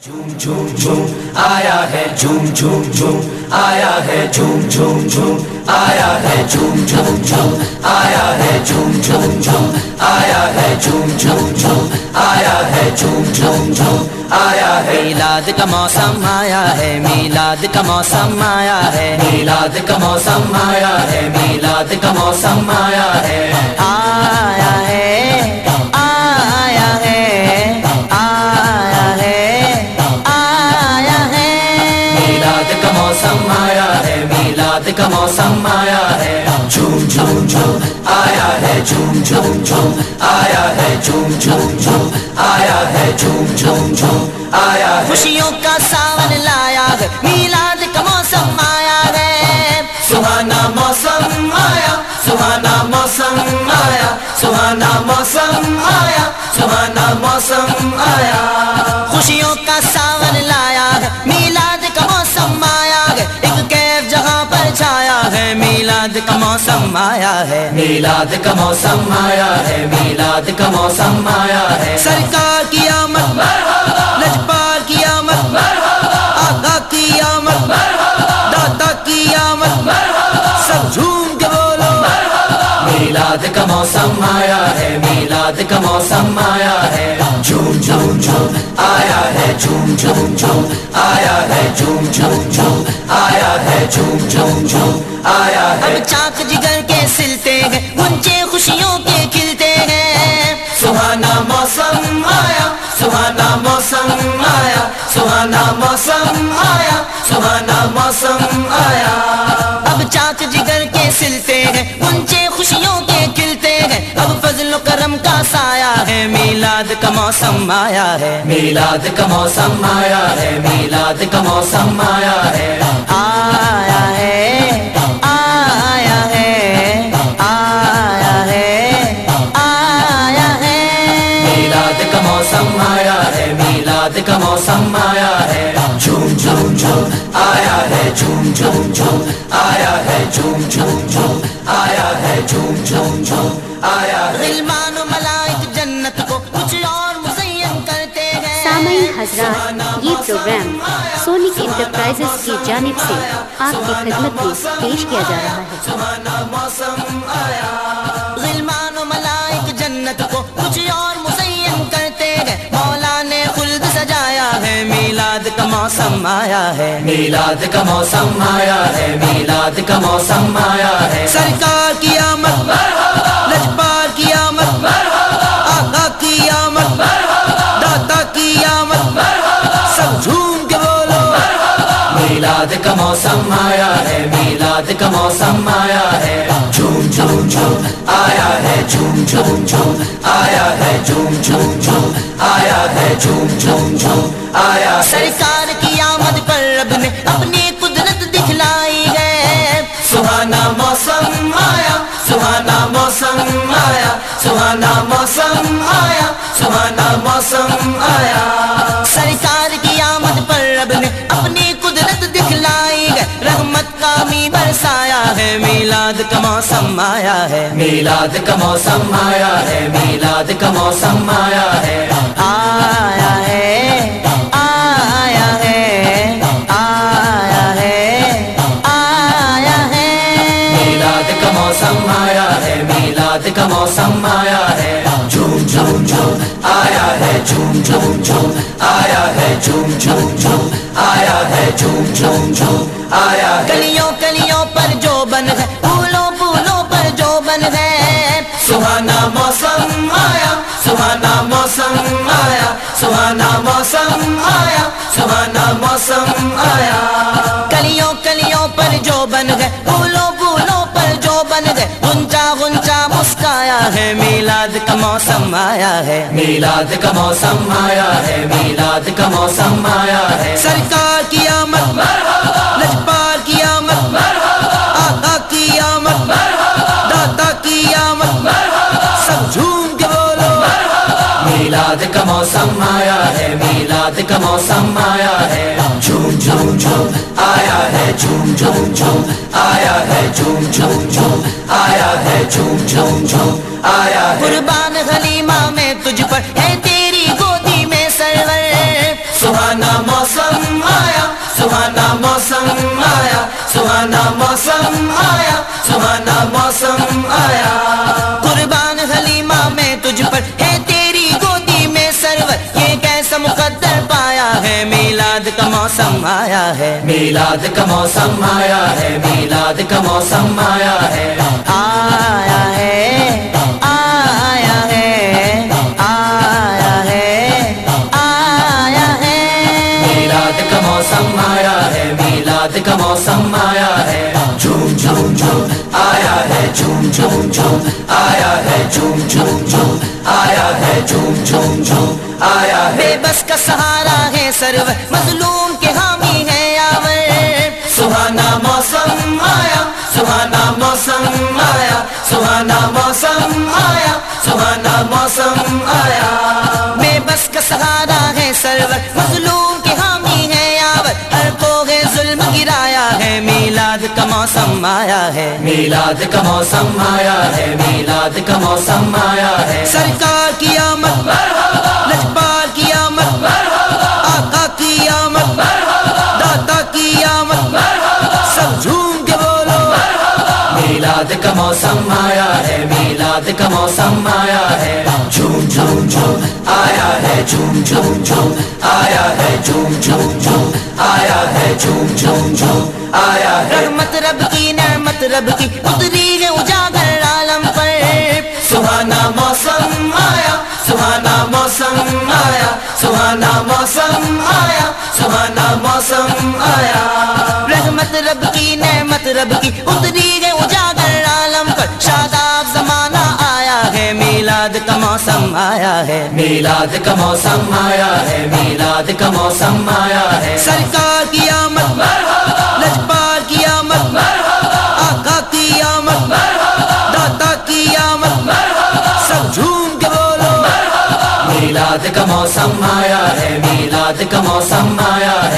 جھوم جھوم جھوم آیا ہے جھوم جھوم جھوم آیا ہے جھوم جھوم جھوم آیا ہے جھوم جھوم جھوم آیا ہے جھوم جھوم جھوم آیا ہے جھوم جھوم جھوم آیا ہے جھوم جھوم جھوم آیا ہے میلاد کا موسم آیا ہے میلاد کا موسم آیا ہے میلاد کا موسم آیا ہے میلاد کا موسم آیا ہے آیا ہے جھوم جھوم جھوم آیا ہے جھوم جھوم جھوم آیا ہے جھوم جھوم جھوم آیا ہے جھوم جھوم جھوم آیا ہے خوشیوں کا ساون لایا ہے میلاد کا موسم آیا ہے۔ سہانا موسم آیا سہانا موسم آیا سہانا موسم آیا سہانا موسم آیا۔ موسم آیا ہے۔ میلاد کا موسم آیا ہے میلاد کا موسم آیا ہے۔ سرکار کی آمد لجپال کی آمد آقا کی آمد داتا کی آمد سب جھوم کے بولو۔ میلاد کا موسم آیا ہے میلاد کا موسم آیا ہے۔ جھوم جھوم جھوم آیا ہے جھوم جھوم جھوم آیا ہے جھوم جھوم جھوم آیا ہے جھوم جھوم جھوم آیا ہے۔ چاک جگر میلاد کا موسم آیا ہے۔ میلاد کا موسم آیا ہے میلاد کا موسم آیا ہے۔ آیا ہے آیا ہے آیا ہے آیا ہے۔ میلاد کا موسم آیا ہے میلاد کا موسم آیا ہے۔ جھوم جھوم جھوم آیا ہے جھوم جھوم جھوم آیا ہے جھوم جھوم جھوم آیا ہے جھوم جھوم جھوم آیا ہے۔ غلمان و ملائک حضرات یہ پروگرام سونک انٹرپرائزز کی جانب سے آپ کی خدمت میں پیش کیا جا رہا ہے۔ سہانا موسم آیا غلمان و ملائک جنت کو کچھ اور مزین کرتے ہیں۔ مولا نے خلد سجایا ہے میلاد کا موسم آیا ہے۔ میلاد کا موسم آیا ہے میلاد کا موسم آیا ہے۔ سرکار کی آمد۔ میلاد کا موسم آیا ہے میلاد کا موسم آیا ہے۔ جھوم جھوم جھوم آیا ہے جھوم جھوم جھوم آیا ہے جھوم جھوم جھوم آیا ہے جھوم جھوم جھوم آیا سرکار کی آمد پر رب نے اپنی قدرت دکھلائی ہے۔ سہانا موسم آیا سہانا موسم آیا سہانا موسم آیا سہانا موسم آیا۔ سرکار کی آمد پر رب نے ہے میلاد کا موسم آیا ہے۔ میلاد کا موسم آیا ہے میلاد کا موسم آیا ہے۔ آیا ہے آیا ہے آیا ہے آیا ہے۔ میلاد کا موسم آیا ہے میلاد کا موسم آیا ہے۔ جھوم جھوم جھوم آیا ہے جھوم جھوم جھوم آیا ہے جھوم جھوم جھوم آیا ہے جھوم جھوم جھوم آیا ہے۔ پر جو بن ہے۔ پھولوں پھولوں پر جو بن ہے۔ سہانا موسم آیا سہانا موسم آیا سہانا موسم آیا سہانا موسم آیا۔ کلیوں کلیوں پر جو بن گئے پھولوں پھولوں پر جو بن گئے گنچا گنچا مسکایا ہے میلاد کا موسم آیا ہے۔ میلاد کا موسم آیا ہے میلاد کا موسم آیا ہے۔ سرکار کی آمد۔ میلاد کا موسم آیا ہے میلاد کا موسم آیا ہے۔ جھوم جھوم جھوم آیا ہے جھوم جھوم جھوم آیا ہے جھوم جھوم جھوم آیا ہے جھوم جھوم جھوم آیا ہے۔ قربان حلیمہ میں تجھ پر ہے تیری گودی میں سرور۔ سہانا موسم آیا سہانا موسم آیا سہانا موسم موسم آیا ہے میلاد کا موسم آیا ہے میلاد کا موسم آیا ہے آیا ہے آیا ہے آیا ہے آیا ہے میلاد کا موسم آیا ہے میلاد کا موسم آیا ہے جھوم جھوم جھوم آیا ہے جھوم جھوم جھوم آیا ہے جھوم جھوم جھوم آیا ہے جھوم جھوم جھوم آیا ہے بے بس کا سہارا ہے سرو مظلوم موسم آیا سہانا موسم آیا سہانا موسم آیا۔ میں بس کا سہارا ہے سرور مظلوم کی حامی ہے یاور۔ ہر کو گے ظلم گرایا ہے میلاد کا موسم آیا ہے۔ میلاد کا موسم آیا ہے میلاد کا موسم آیا ہے۔ سرکار کی آمد۔ مرحبا میلاد کا موسم آیا ہے میلاد کا موسم آیا ہے۔ جھوم جھوم جھوم آیا ہے جھوم جھوم جھوم آیا ہے جھوم جھوم جھوم آیا ہے جھوم جھوم جھوم آیا ہے۔ رحمت رب کی نعمت رب کی اتری ہے اجاگر عالم پر۔ سہانا موسم آیا سہانا موسم آیا سہانا موسم آیا سہانا موسم آیا۔ رحمت رب کی نعمت رب کی اتری آیا ہے؟ میلاد کا موسم آیا ہے میلاد کا موسم آیا ہے۔ سرکار کی آمد لجپال کی آمد آقا کی آمد داتا کی آمد سب جھوم کے بولو۔ میلاد کا موسم آیا ہے میلاد کا موسم آیا ہے۔